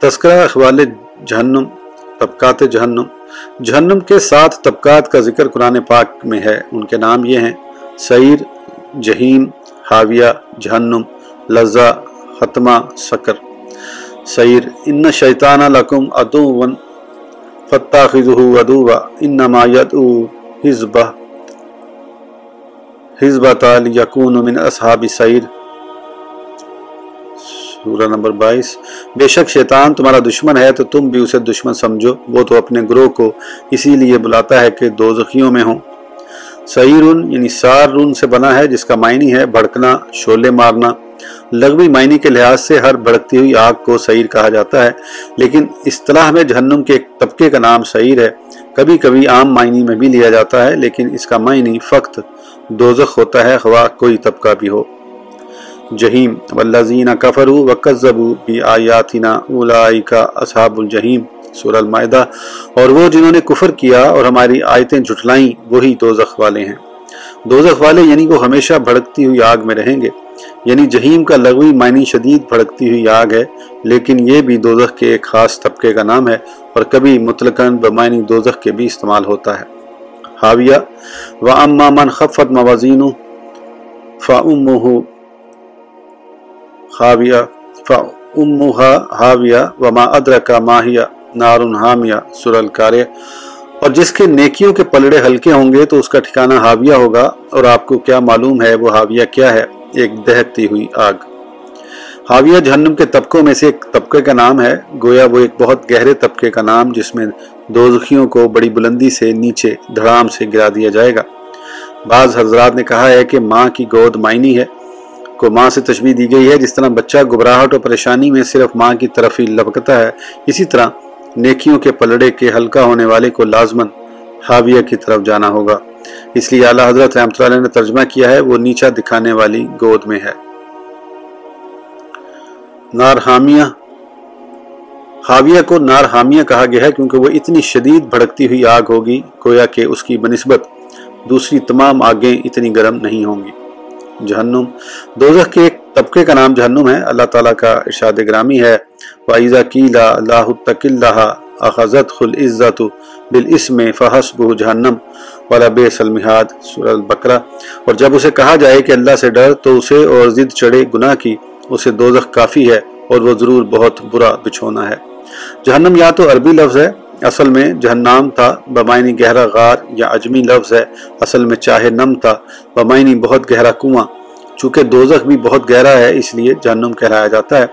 تذکرہ اخوال جہنم، طبقات جہنم۔ جہنم کے سات طبقات کا ذکر قرآن پاک میں ہے۔ ان کے نام یہ ہیں، سعیر، جہیم، حاویہ، جہنم، لذا، حتمہ، سکر۔ سعیر، ان شیطان لکم ادو فتاخذہ ادوا انما یدعو حزبہ۔ حزبہ تال یکون من اصحاب سعیر۔ سورہ نمبر بائیس، بے شک شیطان تمہارا دشمن ہے تو تم بھی اسے دشمن سمجھو، وہ تو اپنے گروہ کو اسی لیے بلاتا ہے کہ دو زخیوں میں ہوں۔ سعیرن یعنی سارن سے بنا ہے جس کا معنی ہے بھڑکنا، شولے مارنا۔ لغوی معنی کے لحاظ سے ہر بھڑکتی ہوئی آگ کو سعیر کہا جاتا ہے، لیکن اصطلاح میں جہنم کے ایک طبقے کا نام سعیر ہے۔ کبھی کبھی عام معنی میں بھی لیا جاتا ہے، لیکن اس کا معنی فقط دوزخ ہوتا ہے، خواہ کوئی طبقہ بھی ہو۔ جہیم والذین کفروا وکذبوا بی آیاتنا اولائکا اصحاب الجہیم۔ سورہ المائدہ۔ اور وہ جنہوں نے کفر کیا اور ہماری آیتیں جھٹلائیں، وہی دوزخ والے ہیں۔ دوزخ والے یعنی وہ ہمیشہ بھڑکتی ہوئی آگ میں رہیں گے۔ یعنی جہیم کا لغوی معنی شدید بھڑکتی ہوئی آگ ہے، لیکن یہ بھی دوزخ کے ایک خاص طبقے کا نام ہے اور کبھی مطلقاً بمعنی دوزخ کے بھی استعمال ہوتا ہے۔ حاویہ۔ وَأَمَّا مَنْ خَفَّتْ مَوَزِينُ فَأُمُّهُ خاویہ فَأُمُّهَا حاویہ، وَمَا أَدْرَكَ مَا هِيَ نَارٌ حَامِيَ سورہ اور جس کے نیکیوں کے پلڑے ہلکے ہوں گے تو اس کا ٹھکانہ حاویہ ہوگا اور آپ کو کیا معلوم ہے وہ حاویہ کیا ہے؟ ایک دہکتی ہوئی آگ۔ حاویہ جہنم کے طبقوں میں سے ایک طبقے کا نام ہے۔ گویا وہ ایک بہت گہرے طبقے کا نام جس میں دوزخیوں کو بڑی بلندی سے نیچے دھڑام سے گرا دیا جائے گا۔ بعض حضرات نے کہا ہے کہ ماں کی گود معنی ہے۔ کو ماں سے تشبیح دی گئی ہے، جس طرح بچہ گبراہٹ اور پریشانی میں صرف ماں کی طرف ہی لبکتا ہے، اسی طرح نیکیوں کے پلڑے کے ہلکا ہونے والے کو لازمن حاویہ کی طرف جانا ہوگا۔ اس لیے اعلیٰ حضرت رحمۃ اللہ نے ترجمہ کیا ہے، وہ نیچا دکھانے والی گود میں ہے۔ نار حامیہ حاویہ کو نار حامیہ کہا گیا ہے، کیونکہ وہ اتنی شدید بھڑکتی ہوئی آگ ہوگی، گویا کہ اس کی بنسبت دوسری تمام آگیں اتنی گرم نہیں ہوں گی۔ جہنم۔ دوزخ کے ایک طبقے کا نام جہنم ہے۔ اللہ تعالیٰ کا ارشاد گرامی ہے۔ وَإِذَا قِيلَ اللَّهُ اتَّقِ اللَّهَ أَخَذَتْهُ الْعِزَّةُ بِالْإِسْمِ فَحَسْبُهُ جَهَنَّمْ وَلَا بِئْسَ الْمِهَادُ سورہ البقرہ۔ اور جب اسے کہا جائے کہ اللہ سے ڈر تو اسے اور ضد چڑھے گناہ کی۔ اسے دوزخ کافی ہے اور وہ ضرور بہت برا بچھونا ہے۔ جہنم یا تو عربی لفظ ہے۔ اصل میں جہنام تھا بمائنی گہرا غار یا عجمی لفظ ہے، اصل میں چاہے نم تھا بمائنی بہت گہرا کنواں۔ چونکہ دوزخ بھی بہت گہرا ہے، اس لیے جہنم کہلایا جاتا ہے۔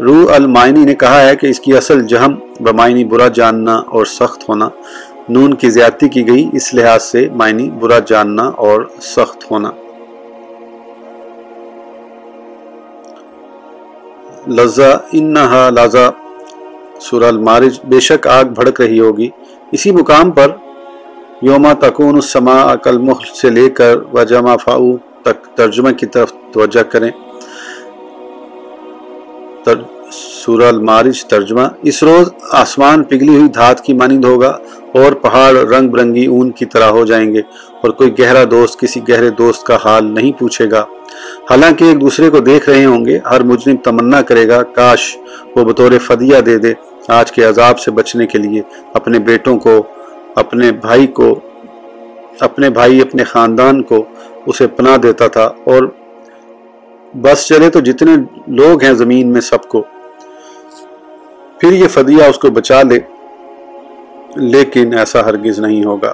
روح المائنی نے کہا ہے کہ اس کی اصل جہم بمائنی برا جاننا اور سخت ہونا، نون کی زیادتی کی گئی، اس لحاظ سے معنی برا جاننا اور سخت ہونا۔ لذا انہا لذا سورہ المارج بے شک آگ بھڑک رہی ہوگی۔ اسی مقام پر یوما تکون السماء کالمخل سے لے کر وجمع فاؤ تک ترجمہ کی طرف توجہ کریں۔ سورہ المارج ترجمہ۔ اس روز آسمان پگلی ہوئی دھات کی مانند ہوگا اور پہاڑ رنگ برنگی اون کی طرح ہو جائیں گے اور کوئی گہرا دوست کسی گہرے دوست کا حال نہیں پوچھے گا۔ حالانکہ ایک دوسرے کو دیکھ رہے ہوں گے۔ ہر مجرم تمنا کرے گا، کاش وہ بطور فدیہ دے دے۔ آج کے عذاب سے بچنے کے لیے اپنے بیٹوں کو، اپنے بھائی کو، اپنے بھائی، اپنے خاندان کو اسے پناہ دیتا تھا۔ اور بس چلے تو جتنے لوگ ہیں زمین میں سب کو۔ پھر یہ فدیہ اس کو بچا لے، لیکن ایسا ہرگز نہیں ہوگا۔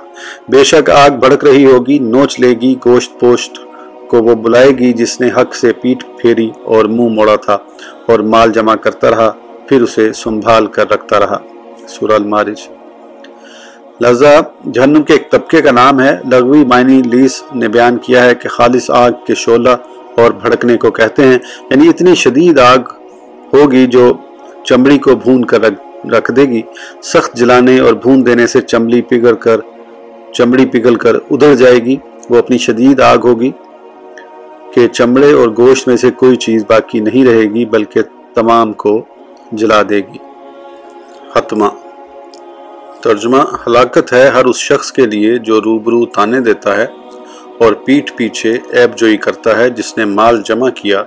بے شک آگ بھڑک رہی ہوگی، نوچ لے گی، گوشت پوشت کو وہ بلائے گی جس نے حق سے پیٹ پھیری اور منہ موڑا تھا اور مال جمع کرتا رہا۔ پھر اسے سنبھال کر رکھتا رہا۔ سورہ المارج لذا جہنم کے ایک طبقے کا نام ہے لغوی معنی لیس، نے بیان کیا ہے کہ خالص آگ کے شعلہ اور بھڑکنے کو کہتے ہیں یعنی اتنی شدید آگ ہوگی جو چمڑی کو بھون کر رکھ دے گی۔ سخت جلانے اور بھون دینے سے چمڑی پگل کر، چمڑی پگل کر ادھر جائے گی، وہ اپنی شدید آگ ہوگی کہ چمڑے اور گوشت میں سے کوئی چیز باقی نہیں رہے گی، بلکہ تمام کو جلا دے گی۔ ختمہ ترجمہ ہلاکت ہے ہر اس شخص کے لیے جو روبرو تانے دیتا ہے اور پیٹ پیچھے ایب جوئی کرتا ہے جس نے مال جمع کیا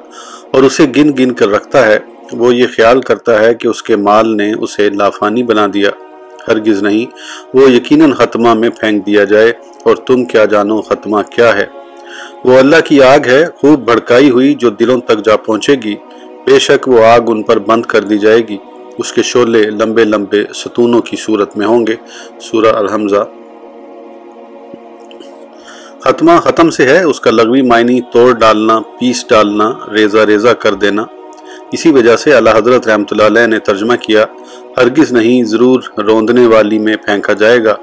اور اسے گن گن کر رکھتا ہے۔ وہ یہ خیال کرتا ہے کہ اس کے مال نے اسے لافانی بنا دیا۔ ہرگز نہیں۔ وہ یقیناً ختمہ میں پھینک دیا جائے اور تم کیا جانو ختمہ کیا ہے۔ وہ اللہ کی آگ ہے، خوب بھڑکائی ہوئی جو دلوں تک جا پہنچے گی۔ بے شک وہ آگ ان پر بند کر دی جائے گی۔ اس کے شولے لمبے لمبے ستونوں کی صورت میں ہوں گے۔ سورہ الحمزہ۔ ختمہ ختم سے ہے۔ اس کا لغوی معنی توڑ ڈالنا، پیس ڈالنا، ریزہ ریزہ کر دینا۔ اسی وجہ سے اللہ حضرت رحمۃ اللہ علیہ نے ترجمہ کیا، ہرگز نہیں ضرور روندنے والی میں پھینکا جائے گا۔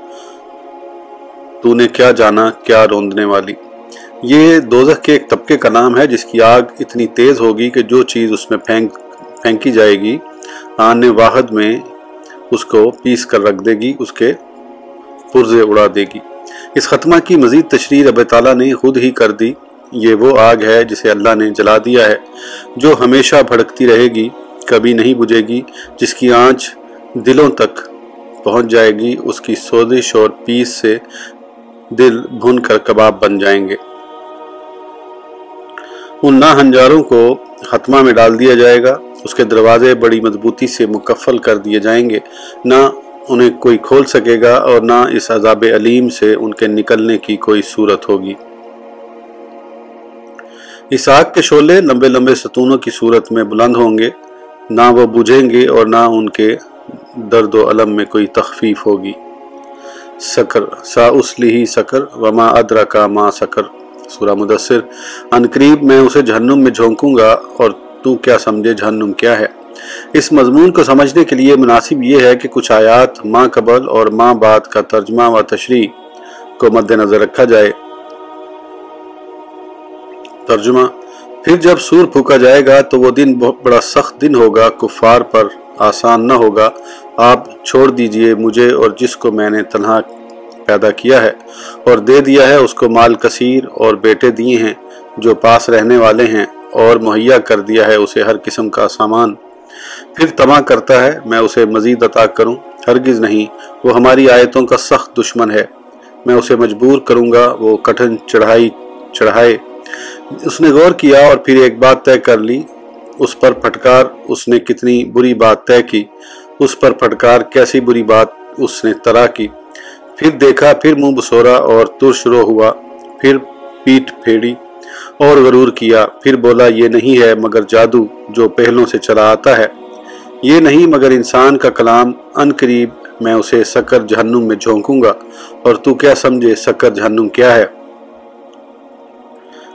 تو نے کیا جانا، کیا روندنے والی؟ یہ دوزخ کے ایک طبقے کا نام ہے، جس کی آگ اتنی تیز ہوگی کہ جو چیز اس میں پھینک، پھینکی جائے گی، آنے واحد میں اس کو پیس کر رکھ دے گی، اس کے پرزے اڑا دے گی۔ اس ختمہ کی مزید تشریح رب تعالیٰ نے خود ہی کر دی۔ یہ وہ آگ ہے جسے اللہ نے جلا دیا ہے، جو ہمیشہ بھڑکتی رہے گی، کبھی نہیں بجھے گی، جس کی آنچ دلوں تک پہنچ جائے گی، اس کی سوزش اور پیس سے دل بھن کر کباب بن جائیں گے۔ ان نا ہنجاروں کو ختمہ میں ڈال دیا جائے گا۔ اس کے دروازے بڑی مضبوطی سے مکفل کر دیے جائیں گے۔ نہ انہیں کوئی کھول سکے گا اور نہ اس عذاب علیم سے ان کے نکلنے کی کوئی صورت ہوگی۔ اس آگ کے شعلے لمبے لمبے ستونوں کی صورت میں بلند ہوں گے۔ نہ وہ بجھیں گے اور نہ ان کے درد و علم میں کوئی تخفیف ہوگی۔ سکر، سا اسلی سکر وما ادرا کا ماں سکر۔ سورہ مدثر قریب میں اسے جہنم میں جھونکوں گا اور تو کیا سمجھے جہنم کیا ہے؟ اس مضمون کو سمجھنے کے لیے مناسب یہ ہے کہ کچھ آیات ماں قبل اور ماں بعد کا ترجمہ و تشریح کو مد نظر رکھا جائے۔ ترجمہ، پھر جب سور پھوکا جائے گا تو وہ دن بڑا سخت دن ہوگا، کفار پر آسان نہ ہوگا، آپ چھوڑ دیجیے مجھے اور جس کو میں نے تنہا پیدا کیا ہے اور دے دیا ہے اس کو مال کثیر اور بیٹے دیے ہیں جو پاس رہنے والے ہیں اور مہیا کر دیا ہے اسے ہر قسم کا سامان۔ پھر تما کرتا ہے، میں اسے مزید عطا کروں۔ ہرگز نہیں، وہ ہماری آیتوں کا سخت دشمن ہے۔ میں اسے مجبور کروں گا، وہ کٹھن چڑھائی، چڑھائے۔ اس نے غور کیا اور پھر ایک بات طے کر لی۔ اس پر پھٹکار، اس نے کتنی بری بات طے کی۔ اس پر پھٹکار کیسی بری بات اس نے طرح کی۔ پھر دیکھا، پھر منہ بسورا اور تر شروع ہوا، پھر پیٹ پھیڑی اور غرور کیا، پھر بولا، یہ نہیں ہے مگر جادو جو پہلوں سے چلا آتا ہے۔ یہ نہیں مگر انسان کا کلام، ان قریب میں اسے سکر جہنم میں جھونکوں گا۔ اور تو کیا سمجھے سکر جہنم کیا ہے؟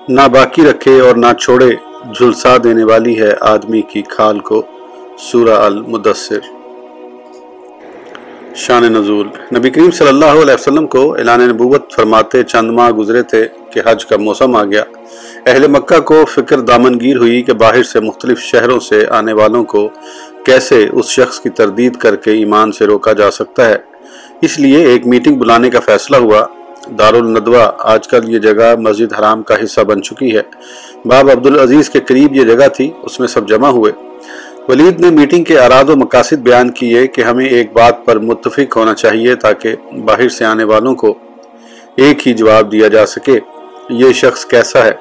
نہ باقی رکھے اور نہ چھوڑے، جھلسا دینے والی ہے آدمی کی کھال کو۔ سورہ المدثر۔ شان نزول۔ نبی کریم صلی اللہ علیہ وسلم کو اعلان نبوت فرماتے چند ماہ گزرے تھے کہ حج کا موسم آ گیا۔ اہل مکہ کو فکر دامنگیر ہوئی کہ باہر سے مختلف شہروں سے آنے والوں کو کیسے اس شخص کی تردید کر کے ایمان سے روکا جا سکتا ہے۔ اس لیے ایک میٹنگ بلانے کا فیصلہ ہوا۔ دار الندوہ آج کل یہ جگہ مسجد حرام کا حصہ بن چکی ہے۔ باب عبدالعزیز کے قریب یہ جگہ تھی، اس میں سب جمع ہوئے۔ ولید نے میٹنگ کے اراد و مقاصد بیان کیے کہ ہمیں ایک بات پر متفق ہونا چاہیے تاکہ باہر سے آنے والوں کو ایک ہی جواب دیا جا سکے۔ یہ شخص کیسا ہے؟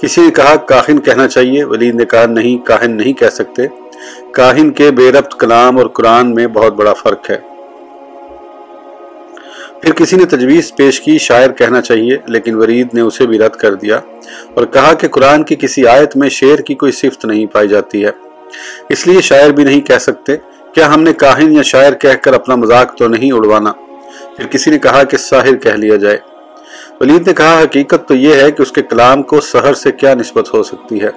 کسی نے کہا، کاہن کہنا چاہیے۔ ولید نے کہا، نہیں، کاہن نہیں کہہ سکتے۔ کاہن کے بے ربط کلام اور قرآن میں بہت بڑا فرق ہے۔ پھر کسی نے تجویز پیش کی، شاعر کہنا چاہیے، لیکن ورید نے اسے بھی رد کر دیا اور کہا کہ قرآن کی کسی آیت میں شعر کی کوئی صفت نہیں پائی جاتی ہے۔ اس لیے شاعر بھی نہیں کہہ سکتے، کیا ہم نے کاہن یا شاعر کہہ کر اپنا مذاق تو نہیں اڑوانا؟ پھر کسی نے کہا کہ ساحر کہہ لیا جائے۔ ولید نے کہا، حقیقت تو یہ ہے کہ اس کے کلام کو سحر سے کیا نسبت ہو سکتی ہے؟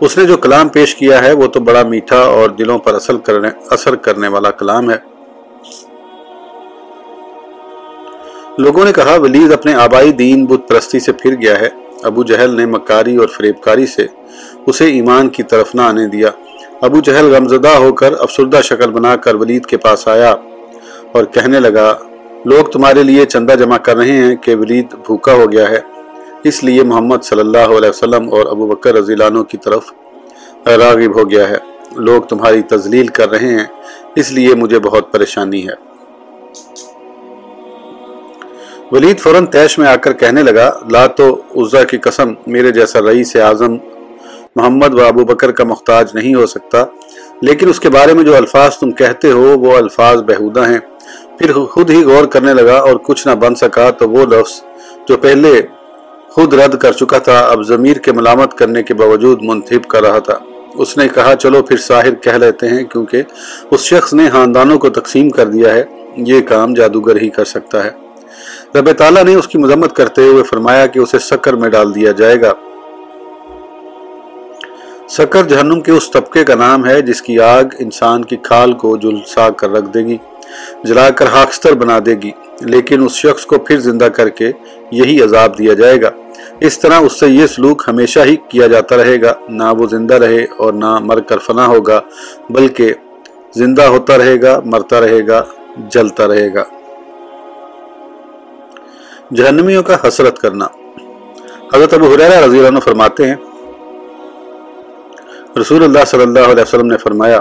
اس نے جو کلام پیش کیا ہے، وہ تو بڑا میٹھا اور دلوں پر اثر کرنے والا کلام ہے۔ لوگوں نے کہا، ولید اپنے آبائی دین بت پرستی سے پھر گیا ہے۔ ابو جہل نے مکاری اور فریب کاری سے اسے ایمان کی طرف نہ آنے دیا۔ ابو جہل غمزدہ ہو کر افسردہ شکل بنا کر ولید کے پاس آیا اور کہنے لگا، لوگ تمہارے لیے چندہ جمع کر رہے ہیں کہ ولید بھوکا ہو گیا ہے۔ اس لیے محمد صلی اللہ علیہ وسلم اور ابو بکر رضی اللہ عنہ کی طرف راغب ہو گیا ہے۔ لوگ تمہاری تزلیل کر رہے ہیں، اس لیے مجھے بہت پریشانی ہے۔ ولید فوراً تیش میں آ کر کہنے لگا، لا تو عزا کی قسم، میرے جیسا رئیس اعظم محمد و ابو بکر کا محتاج نہیں ہو سکتا۔ لیکن اس کے بارے میں جو الفاظ تم کہتے ہو، وہ الفاظ بہودہ ہیں۔ پھر خود ہی غور کرنے لگا اور کچھ نہ بن سکا تو وہ لفظ جو پہلے خود رد کر چکا تھا، اب ضمیر کے ملامت کرنے کے باوجود منتخب کر رہا تھا۔ اس نے کہا، چلو پھر ساحر کہہ لیتے ہیں، کیونکہ اس شخص نے خاندانوں کو تقسیم کر دیا ہے۔ یہ کام جادوگر ہی کر سکتا ہے۔ رب تعالیٰ نے اس کی مذمت کرتے ہوئے فرمایا کہ اسے سکر میں ڈال دیا جائے گا۔ سکر جہنم کے اس طبقے کا نام ہے جس کی آگ انسان کی کھال کو جلسا کر رکھ دے گی، جلا کر ہاکستر بنا دے گی، لیکن اس شخص کو پھر زندہ کر کے یہی عذاب دیا جائے گا۔ اس طرح اس سے یہ سلوک ہمیشہ ہی کیا جاتا رہے گا۔ نہ وہ زندہ رہے اور نہ مر کر فنا ہوگا، بلکہ زندہ ہوتا رہے گا، مرتا رہے گا، جلتا رہے گا۔ جہنمیوں کا حسرت کرنا۔ حضرت ابو حریرہ رضی اللہ عنہ فرماتے ہیں، رسول اللہ صلی اللہ علیہ وسلم نے فرمایا،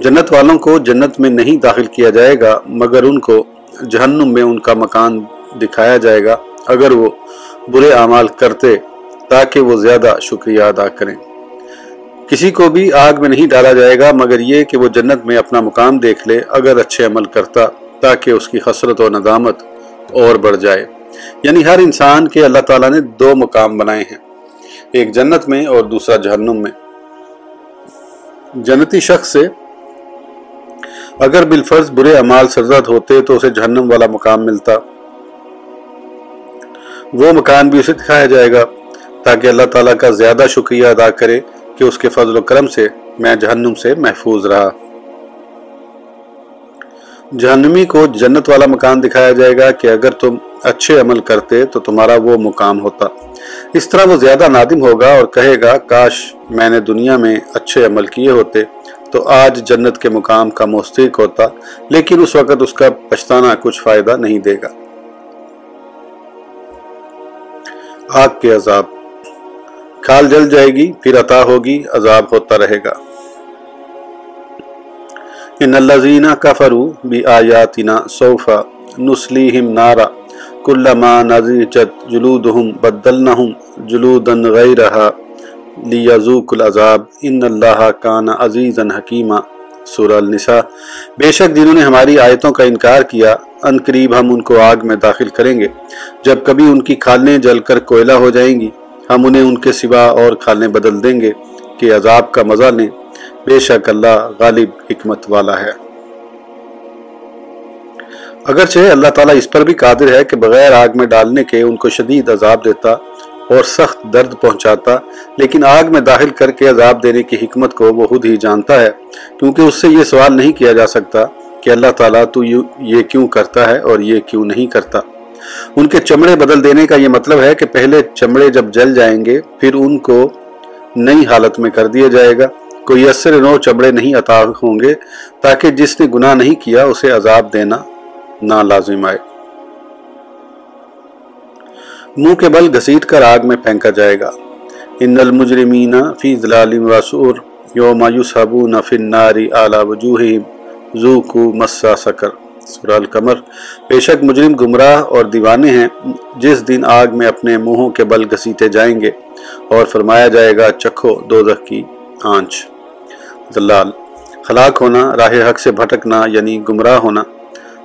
جنت والوں کو جنت میں نہیں داخل کیا جائے گا، مگر ان کو جہنم میں ان کا مکان دکھایا جائے گا، اگر وہ برے اعمال کرتے تاکہ وہ زیادہ شکریہ ادا کریں۔ کسی کو بھی آگ میں نہیں ڈالا جائے گا، مگر یہ کہ وہ جنت میں اپنا مقام دیکھ لے، اگر اچھے عمل کرتا تاکہ اس کی حسرت و ندامت اور بڑھ جائے۔ یعنی ہر انسان کے اللہ تعالیٰ نے دو مقام بنائے ہیں، ایک جنت میں اور دوسرا جہنم میں۔ جنتی شخص سے اگر بالفرض برے امال سرزد ہوتے تو اسے جہنم والا مقام ملتا۔ وہ مکان بھی اسے دکھایا جائے گا تاکہ اللہ تعالیٰ کا زیادہ شکریہ ادا کرے کہ اس کے فضل و کرم سے میں جہنم سے محفوظ رہا۔ جہنمی کو جنت والا مکان دکھایا جائے گا کہ اگر تم اچھے عمل کرتے تو تمہارا وہ مقام ہوتا۔ اس طرح وہ زیادہ نادم ہوگا اور کہے گا، کاش میں نے دنیا میں اچھے عمل کیے ہوتے تو آج جنت کے مقام کا مستق ہوتا، لیکن اس وقت اس کا پچھتانا کچھ فائدہ نہیں دے گا۔ آگ کے عذاب۔ کھال جل جائے گی، پھر عطا ہوگی، عذاب ہوتا رہے گا۔ ان الذین کفروا بآیاتنا سوف نسلیہم نارا۔ کلما نضجت جلودہم بدلنہم جلودا غیرہا لیذوق العذاب. ان اللہ کان عزیزا حکیما سورہ النساء. بے شک جنہوں نے ہماری آیتوں کا انکار کیا، ان قریب ہم ان کو آگ میں داخل کریں گے. جب کبھی ان کی کھالیں جل کر کوئلہ ہو جائیں گی، ہم انہیں ان کے سوا اور کھالیں بدل دیں گے کہ عذاب کا مزہ لیں. بے شک اللہ غالب حکمت والا ہے. اگرچہ اللہ تعالیٰ اس پر بھی قادر ہے کہ بغیر آگ میں ڈالنے کے ان کو شدید عذاب دیتا اور سخت درد پہنچاتا، لیکن آگ میں داخل کر کے عذاب دینے کی حکمت کو وہ خود ہی جانتا ہے، کیونکہ اس سے یہ سوال نہیں کیا جا سکتا کہ اللہ تعالیٰ تو یہ کیوں کرتا ہے اور یہ کیوں نہیں کرتا۔ ان کے چمڑے بدل دینے کا یہ مطلب ہے کہ پہلے چمڑے جب جل جائیں گے، پھر ان کو نئی حالت میں کر دیا جائے گا۔ کوئی اثر نو چمڑے نہیں عطا ہوں گے، تاکہ جس نے گناہ نہیں کیا، اسے عذاب دینا نہ لازم آئے۔ منہ کے بل گھسیٹ کر آگ میں پھینکا جائے گا۔ ان المجرمین فی ظلال واسور یوم یسحبون فی النار اعلی وجوہہم۔ ذوقوا مسا سکر۔ سورہ القمر۔ بے شک مجرم گمراہ اور دیوانے ہیں۔ جس دن آگ میں اپنے منہوں کے بل گھسیٹے جائیں گے۔ اور فرمایا جائے گا، چکھو دوزخ کی آنچ۔ دلال ہلاک ہونا، راہ حق سے بھٹکنا یعنی گمراہ ہونا۔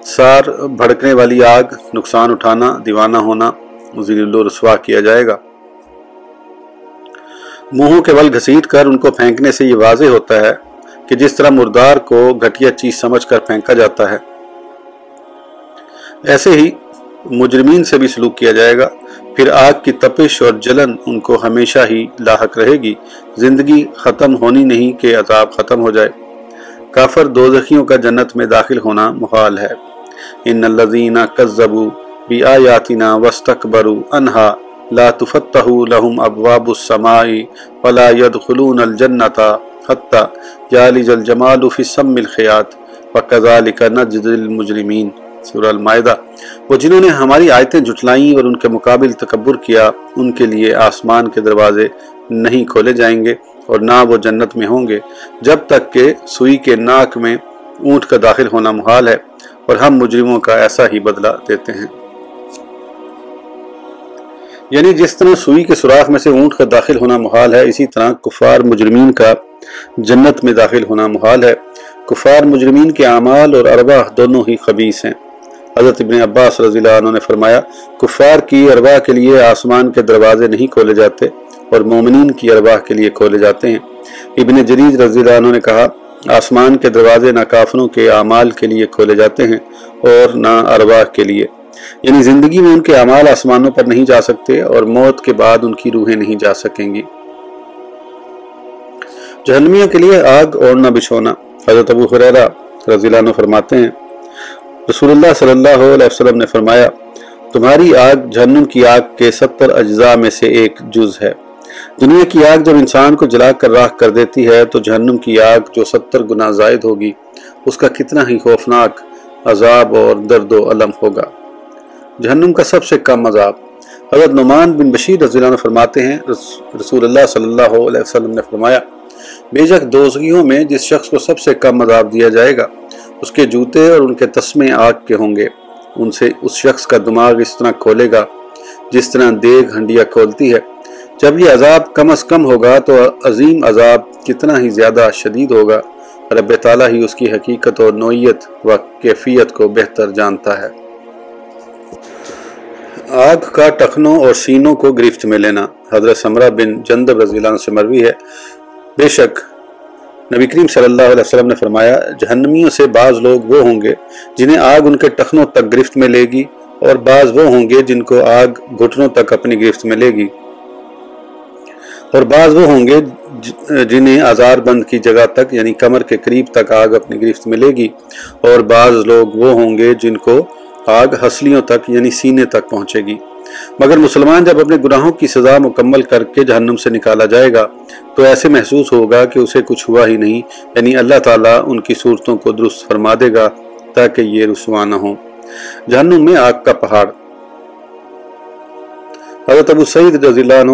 سار بھڑکنے والی آگ، نقصان اٹھانا، دیوانہ ہونا ذلیل و رسوا کیا جائے گا۔ منہوں کے بل گھسیٹ کر ان کو پھینکنے سے یہ واضح ہوتا ہے کہ جس طرح مردار کو گھٹیا چیز سمجھ کر پھینکا جاتا ہے۔ ایسے ہی مجرمین سے بھی سلوک کیا جائے گا۔ پھر آگ کی تپش اور جلن ان کو ہمیشہ ہی لاحق رہے گی۔ زندگی ختم ہونی نہیں کہ عذاب ختم ہو جائے۔ کافر دوزخیوں کا جنت میں داخل ہونا محال ہے۔ ان الذین کذبوا بآیاتنا واستکبروا انہا لا تفتح لهم ابواب السماء ولا يدخلون الجنة حتى يالج الجمال في سم الخيات وكذلك نجد المجرمين سورہ المائدہ۔ وہ جنہوں نے ہماری آیتیں جھٹلائیں اور ان کے مقابل تکبر کیا، ان کے لیے آسمان کے دروازے نہیں کھولے جائیں گے اور نہ وہ جنت میں ہوں گے، جب تک کہ سوئی کے ناک میں اونٹ کا داخل ہونا محال ہے۔ اور ہم مجرموں کا ایسا ہی بدلہ دیتے ہیں۔ یعنی جس طرح سوئی کے سوراخ میں سے اونٹ کا داخل ہونا محال ہے، اسی طرح کفار مجرمین کا جنت میں داخل ہونا محال ہے۔ کفار مجرمین کے اعمال اور ارواح دونوں ہی خبیص ہیں۔ حضرت ابن عباس رضی اللہ عنہ نے فرمایا، کفار کی ارواح کے لیے آسمان کے دروازے نہیں کھولے جاتے اور مومنین کی ارواح کے لیے کھولے جاتے ہیں۔ ابن جریج رضی اللہ عنہ نے کہا آسمان کے دروازے نہ کافروں کے اعمال کے لیے کھولے جاتے ہیں اور نہ ارواح کے لیے۔ یعنی زندگی میں ان کے اعمال آسمانوں پر نہیں جا سکتے اور موت کے بعد ان کی روحیں نہیں جا سکیں گی۔ جہنمیوں کے لیے آگ اوڑھنا بچھونا۔ حضرت ابو خریرہ رضی اللہ عنہ فرماتے ہیں، رسول اللہ صلی اللہ علیہ وسلم نے فرمایا، تمہاری آگ جہنم کی آگ کے ستر اجزاء میں سے ایک جز ہے۔ دنیا کی آگ جب انسان کو جلا کر راہ کر دیتی ہے تو جہنم کی آگ جو ستر گنا زائد ہوگی، اس کا کتنا ہی خوفناک عذاب اور درد و علم ہوگا۔ جہنم کا سب سے کم عذاب۔ حضرت نعمان بن بشیر رضی اللہ عنہ فرماتے ہیں رسول اللہ صلی اللہ علیہ وسلم نے فرمایا، بے شک دوزگیوں میں جس شخص کو سب سے کم عذاب دیا جائے گا، اس کے جوتے اور ان کے تسمے آگ کے ہوں گے۔ ان سے اس شخص کا دماغ اس طرح کھولے گا جس طرح دیگ ہنڈیا کھولتی ہے۔ جب یہ عذاب کم از کم ہوگا تو عظیم عذاب کتنا ہی زیادہ شدید ہوگا۔ رب تعالیٰ ہی اس کی حقیقت اور نوعیت و کیفیت کو بہتر جانتا ہے۔ آگ کا ٹخنوں اور سینوں کو گرفت میں لینا۔ حضرت سمرہ بن جندب رضی اللہ عنہ سے مروی ہے۔ بے شک نبی کریم صلی اللہ علیہ وسلم نے فرمایا، جہنمیوں سے بعض لوگ وہ ہوں گے جنہیں آگ ان کے ٹخنوں تک گرفت میں لے گی اور بعض وہ ہوں گے جن کو آگ گھٹنوں تک اپنی گرفت میں لے گی۔ اور بعض وہ ہوں گے جنہیں آزار بند کی جگہ تک یعنی کمر کے قریب تک آگ اپنی گرفت میں لے گی۔ اور بعض لوگ وہ ہوں گے جن کو آگ ہسلیوں تک یعنی سینے تک پہنچے گی۔ مگر مسلمان جب اپنے گناہوں کی سزا مکمل کر کے جہنم سے نکالا جائے گا، تو ایسے محسوس ہوگا کہ اسے کچھ ہوا ہی نہیں۔ یعنی اللہ تعالیٰ ان کی صورتوں کو درست فرما دے گا تاکہ یہ رسوا نہ ہو جہنم میں آگ کا پہاڑ۔ حضرت ابو سعید رضی اللہ عنہ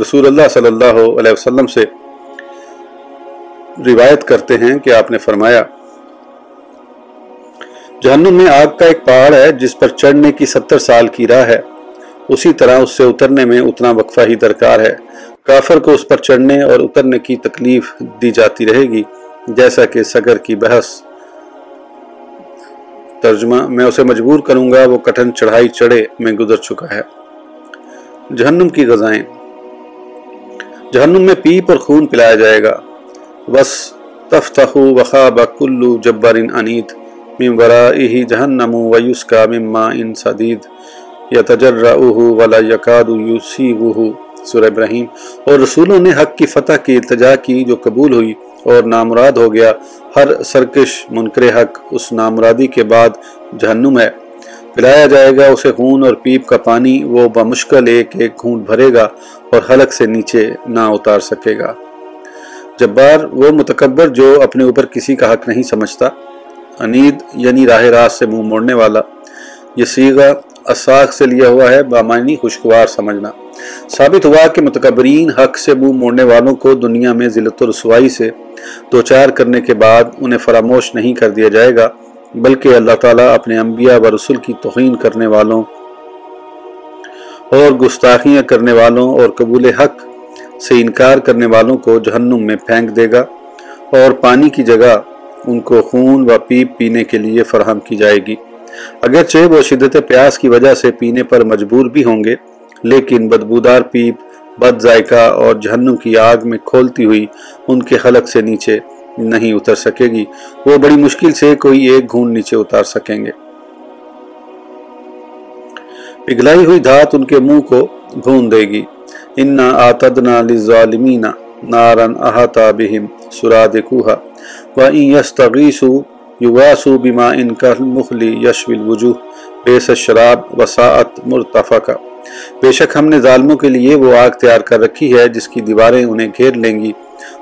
رسول اللہ صلی اللہ علیہ وسلم سے روایت کرتے ہیں کہ آپ نے فرمایا، جہنم میں آگ کا ایک پہاڑ ہے جس پر چڑھنے کی ستر سال کی راہ ہے۔ اسی طرح اس سے اترنے میں اتنا وقفہ ہی درکار ہے۔ کافر کو اس پر چڑھنے اور اترنے کی تکلیف دی جاتی رہے گی، جیسا کہ سگر کی بحث۔ ترجمہ، میں اسے مجبور کروں گا، وہ کٹن چڑھائی چڑھے میں گزر چکا ہے۔ جہنم کی غذائیں جہنم میں پیپ اور خون پلایا جائے گا۔ بس تفتخو وخاب کلو جبر انیت من ورائه جہنم ویسکا مما ان صدید یتجرعوه ولا یکاد یسیبوه سورہ ابراہیم۔ اور رسولوں نے حق کی فتح کی، التجا کی جو قبول ہوئی اور نامراد ہو گیا۔ ہر سرکش منکر حق اس نامرادی کے بعد جہنم ہے۔ پلایا جائے گا، اسے خون اور پیپ کا پانی وہ بمشکل ایک ایک گھونٹ بھرے گا اور حلق سے نیچے نہ اتار سکے گا۔ جبار وہ متکبر جو اپنے اوپر کسی کا حق نہیں سمجھتا، انید یعنی راہ راست سے منہ موڑنے والا، یہ سیگا اساق سے لیا ہوا ہے بامانی خوشگوار سمجھنا۔ ثابت ہوا کہ متکبرین حق سے منہ موڑنے والوں کو دنیا میں ذلت و رسوائی سے دوچار کرنے کے بعد انہیں فراموش نہیں کر دیا جائے گا۔ بلکہ اللہ تعالیٰ اپنے انبیاء و رسول کی توہین کرنے والوں اور گستاخیاں کرنے والوں اور قبول حق سے انکار کرنے والوں کو جہنم میں پھینک دے گا اور پانی کی جگہ ان کو خون و پیپ پینے کے لیے فراہم کی جائے گی۔ اگرچہ وہ شدت پیاس کی وجہ سے پینے پر مجبور بھی ہوں گے، لیکن بدبودار پیپ، بد ذائقہ اور جہنم کی آگ میں کھولتی ہوئی ان کے حلق سے نیچے نہیں اتر سکے گی۔ وہ بڑی مشکل سے کوئی ایک گھون نیچے اتار سکیں گے۔ پگھلائی ہوئی دھات ان کے منہ کو بھون دے گی۔ انا آتدنا للظالمین نارن احاتا بہم سرادکوہا وَإِن يَسْتَغِيسُوا يُوَاسُوا بِمَا إِن كَالْمُخْلِ يَشْوِ الْوُجُوهِ بیس الشراب وساعت مرتفقہ بے شک ہم نے ظالموں کے لیے وہ آگ تیار کر رکھی ہے جس کی دیواریں انہیں گھیر لیں گی۔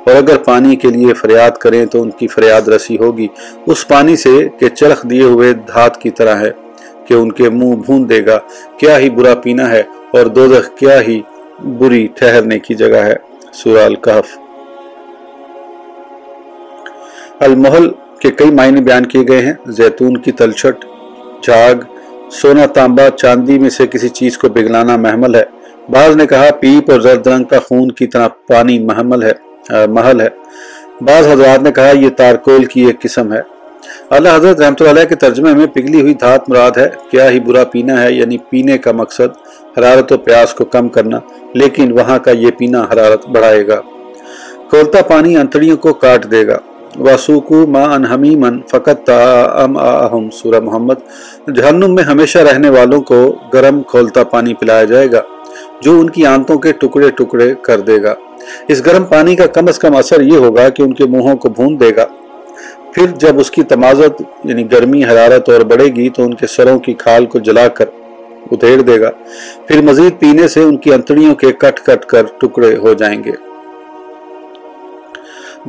اور اگر پانی کے لیے فریاد کریں تو ان کی فریاد رسی ہوگی۔ اس پانی سے کہ چرخ دیے ہوئے دھات کی طرح ہے کہ ان کے منہ بھون دے گا۔ کیا ہی برا پینا ہے اور دوزخ کیا ہی بری ٹھہرنے کی جگہ ہے۔ سورہ الکحف المحل کے کئی معنی بیان کیے گئے ہیں۔ زیتون کی تلچھٹ، جھاگ، سونا تانبا، چاندی میں سے کسی چیز کو بگلانا محمل ہے۔ بعض نے کہا، پیپ اور زرد رنگ کا خون کی طرح پانی محمل ہے۔ محل ہے۔ بعض حضرات نے کہا، یہ تارکول کی ایک قسم ہے۔ اللہ حضرت رحمۃ اللہ علیہ کے ترجمے میں پگھلی ہوئی دھات مراد ہے، کیا ہی برا پینا ہے یعنی پینے کا مقصد حرارت و پیاس کو کم کرنا، لیکن وہاں کا یہ پینا حرارت بڑھائے گا۔ کھولتا پانی انتڑیوں کو کاٹ دے گا۔ واسوکو ما انہمی من فقط ام آہم سورہ محمد، جہنم میں ہمیشہ رہنے والوں کو گرم کھولتا پانی پلایا جائے گا، جو ان کی آنتوں کے ٹکڑے ٹکڑے کر دے گا۔ اس گرم پانی کا کم از کم اثر یہ ہوگا کہ ان کے منہوں کو بھون دے گا۔ پھر جب اس کی تمازت یعنی گرمی، حرارت اور بڑھے گی تو ان کے سروں کی کھال کو جلا کر ادھیڑ دے گا۔ پھر مزید پینے سے ان کی انتڑیوں کے کٹ کٹ کر ٹکڑے ہو جائیں گے۔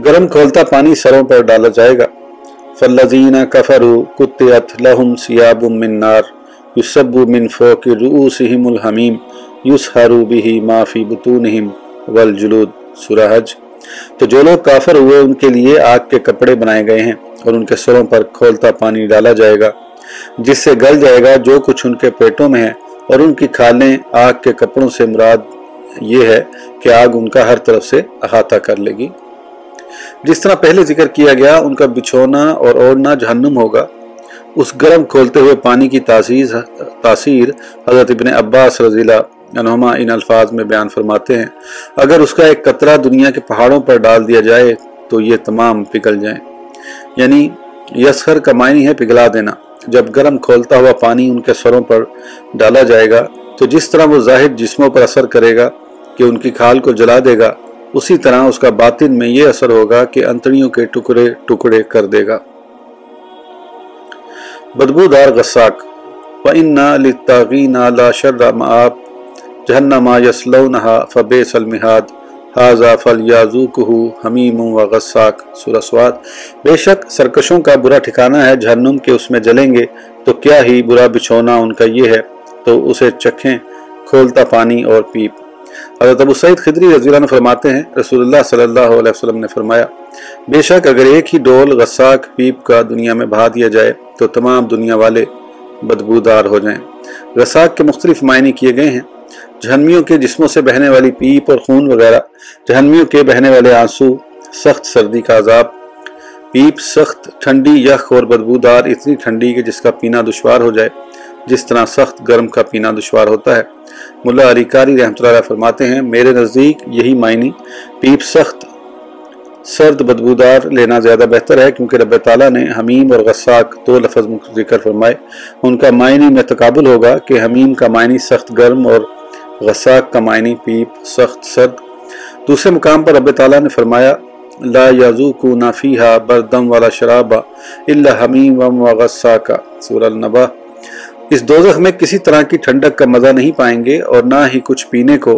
گرم کھولتا پانی سروں پر ڈالا جائے گا۔ فلزین کفرو کتیت لہم سیاب من نار یسب من فوق رؤوسہم الحمیم یسحرو بھی ما فی والجلود، سورہ حج۔ تو جو لوگ کافر ہوئے، ان کے لیے آگ کے کپڑے بنائے گئے ہیں اور ان کے سروں پر کھولتا پانی ڈالا جائے گا، جس سے گل جائے گا جو کچھ ان کے پیٹوں میں ہے۔ اور ان کی کھالیں آگ کے کپڑوں سے، مراد یہ ہے کہ آگ ان کا ہر طرف سے احاطہ کر لے گی۔ جس طرح پہلے ذکر کیا گیا، ان کا بچھونا اور اوڑنا جہنم ہوگا۔ اس گرم کھولتے ہوئے پانی کی تاثیر حضرت ابن عباس رضی اللہ عنہما ان الفاظ میں بیان فرماتے ہیں، اگر اس کا ایک قطرہ دنیا کے پہاڑوں پر ڈال دیا جائے تو یہ تمام پگھل جائیں۔ یعنی یسخر کا معنی ہے پگھلا دینا۔ جب گرم کھولتا ہوا پانی ان کے سروں پر ڈالا جائے گا، تو جس طرح وہ ظاہر جسموں پر اثر کرے گا کہ ان کی کھال کو جلا دے گا، اسی طرح اس کا باطن میں یہ اثر ہوگا کہ انتڑیوں کے ٹکڑے ٹکڑے کر دے گا۔ بدبو دار غساک۔ وَإِنَّا لِلتَّاغِينَ لَا شَرَّ مَآب۔ جَهَنَّمَا يَسْلَوْنَهَا فَبِئْسَ الْمِهَادِ حاضا فل یازوکہو حمیم و غساک سورہ سواد۔ بے شک سرکشوں کا برا ٹھکانہ ہے، جہنم کے اس میں جلیں گے، تو کیا ہی برا بچھونا ان کا یہ ہے۔ تو اسے چکھیں، کھولتا پانی اور پیپ۔ حضرت ابو سعید خدری رضی اللہ عنہ فرماتے ہیں، رسول اللہ صلی اللہ علیہ وسلم نے فرمایا، بے شک اگر ایک ہی ڈول غساک پیپ کا دنیا میں بہا دیا جائے، تو تمام دنیا والے بدبودار ہو جائیں۔ غساک کے مختلف معنی کیے گئے ہیں۔ جہنمیوں کے جسموں سے بہنے والی پیپ اور خون وغیرہ، جہنمیوں کے بہنے والے آنسو، سخت سردی کا عذاب۔ پیپ سخت، ٹھنڈی یخ اور بدبودار، اتنی ٹھنڈی کہ جس کا پینا دشوار ہو جائے، جس طرح سخت گرم کا پینا دشوار ہوتا ہے۔ ملا علی کاری رحمۃ اللہ فرماتے ہیں، میرے نزدیک یہی معنی، پیپ سخت، سرد بدبودار لینا زیادہ بہتر ہے، کیونکہ رب تعالیٰ نے حمیم اور غساک دو لفظ ذکر فرمائے۔ ان کا معنی میں تقابل ہوگا کہ حمیم کا معنی سخت گرم اور غساک کا معنی پیپ، سخت سرد دوسرے مقام پر رب تعالیٰ نے فرمایا، لا یازوکو نافیہا بردم والا شرابا اللہ حمیم و غساکا سورہ النبا۔ اس دوزخ میں کسی طرح کی ٹھنڈک کا مزہ نہیں پائیں گے اور نہ ہی کچھ پینے کو،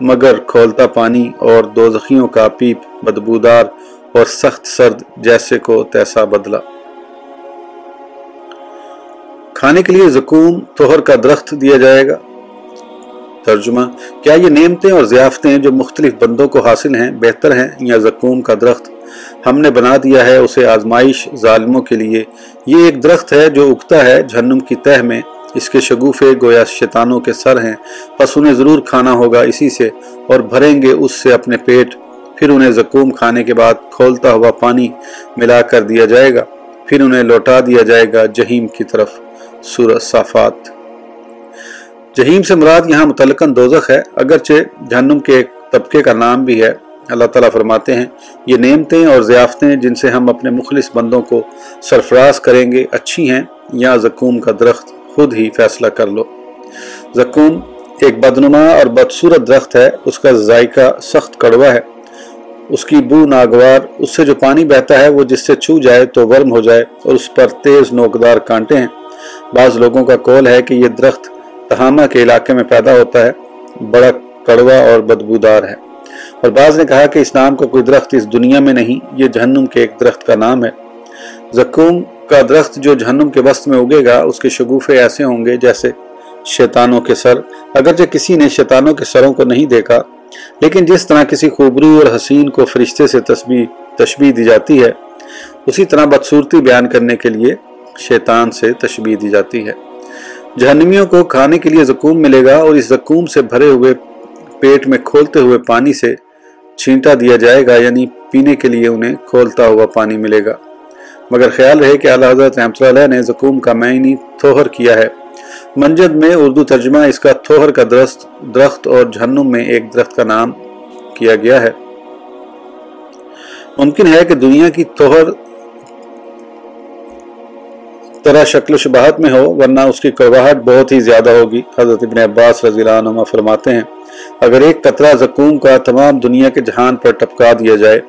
مگر کھولتا پانی اور دوزخیوں کا پیپ، بدبودار اور سخت سرد جیسے کو تیسا بدلا کھانے کے لیے زکوم، توہر کا درخت دیا جائے گا۔ ترجمہ، کیا یہ نعمتیں اور ضیافتیں جو مختلف بندوں کو حاصل ہیں، بہتر ہیں یا زکوم کا درخت؟ ہم نے بنا دیا ہے اسے آزمائش ظالموں کے لیے۔ یہ ایک درخت ہے جو اگتا ہے جہنم کی تہ میں۔ اس کے شگوفے گویا شیطانوں کے سر ہیں۔ پس انہیں ضرور کھانا ہوگا اسی سے اور بھریں گے اس سے اپنے پیٹ۔ پھر انہیں زکوم کھانے کے بعد کھولتا ہوا پانی ملا کر دیا جائے گا۔ پھر انہیں لوٹا دیا جائے گا جہیم کی طرف۔ سورہ صافات۔ جہیم سے مراد یہاں متعلقاً دوزخ ہے، اگرچہ جہنم کے ایک طبقے کا نام بھی ہے۔ اللہ تعالیٰ فرماتے ہیں، یہ نعمتیں اور ضیافتیں جن سے ہم اپنے مخلص بندوں کو سرفراز کریں گے، اچھی ہیں۔ یا زکوم کا درخت خود ہی فیصلہ کر لو۔ زکوم ایک بدنما اور بدصورت درخت ہے۔ اس کا ذائقہ سخت کڑوا ہے۔ اس کی بو ناگوار، اس سے جو پانی بہتا ہے، وہ جس سے چھو جائے تو ورم ہو جائے اور اس پر تیز نوکدار کانٹے ہیں۔ بعض لوگوں کا کول ہے کہ یہ درخت تہامہ کے علاقے میں پیدا ہوتا ہے، بڑا کڑوا اور بدبودار ہے۔ اور بعض نے کہا کہ اس نام کا کوئی درخت اس دنیا میں نہیں، یہ جہنم کے ایک درخت کا نام ہے۔ زکوم کا درخت جو جہنم کے وسط میں اگے گا، اس کے شگوفے ایسے ہوں گے جیسے شیطانوں کے سر۔ اگرچہ کسی نے شیطانوں کے سروں کو نہیں دیکھا، لیکن جس طرح کسی خوبرو اور حسین کو فرشتے سے تسبیح، تشبیح دی جاتی ہے، اسی طرح بدصورتی بیان کرنے کے لیے شیطان سے تشبیح دی جاتی ہے۔ جہنمیوں کو کھانے کے لیے زکوم ملے گا اور اس زکوم سے بھرے ہوئے پیٹ میں کھولتے ہوئے پانی سے چھینٹا دیا جائے گا یعنی پینے کے لیے انہیں کھولتا ہوا پانی ملے گا۔ مگر خیال رہے کہ اللہ حضرت رحمت اللہ نے زکوم کا معنی تھوہر کیا ہے۔ منجد میں اردو ترجمہ اس کا تھوہر کا درست درخت اور جہنم میں ایک درخت کا نام کیا گیا ہے۔ ممکن ہے کہ دنیا کی توہر طرح شکل و شباہت میں ہو، ورنہ اس کی کرواہٹ بہت ہی زیادہ ہوگی۔ حضرت ابن عباس رضی اللہ عنہ فرماتے ہیں، اگر ایک قطرہ زکوم کا تمام دنیا کے جہان پر ٹپکا دیا جائے،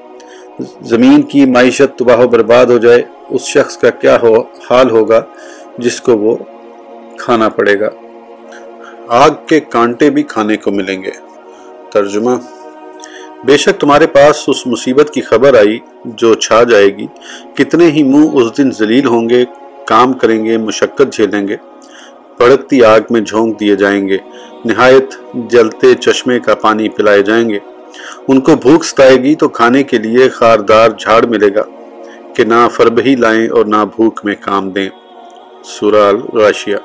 زمین کی معیشت تباہ و برباد ہو جائے، اس شخص کا کیا ہو، حال ہوگا، جس کو وہ کھانا پڑے گا؟ آگ کے کانٹے بھی کھانے کو ملیں گے۔ ترجمہ، بے شک تمہارے پاس اس مصیبت کی خبر آئی جو چھا جائے گی، کتنے ہی منہ اس دن ذلیل ہوں گے کام کریں گے، مشقت جھیلیں گے پڑکتی آگ میں جھونک دیے جائیں گے، نہایت جلتے چشمے کا پانی پلائے جائیں گے۔ ان کو بھوک ستائے گی تو کھانے کے لیے خاردار جھاڑ ملے گا کہ نہ فربہی لائیں اور نہ بھوک میں کام دیں۔ سورہ الغاشیہ۔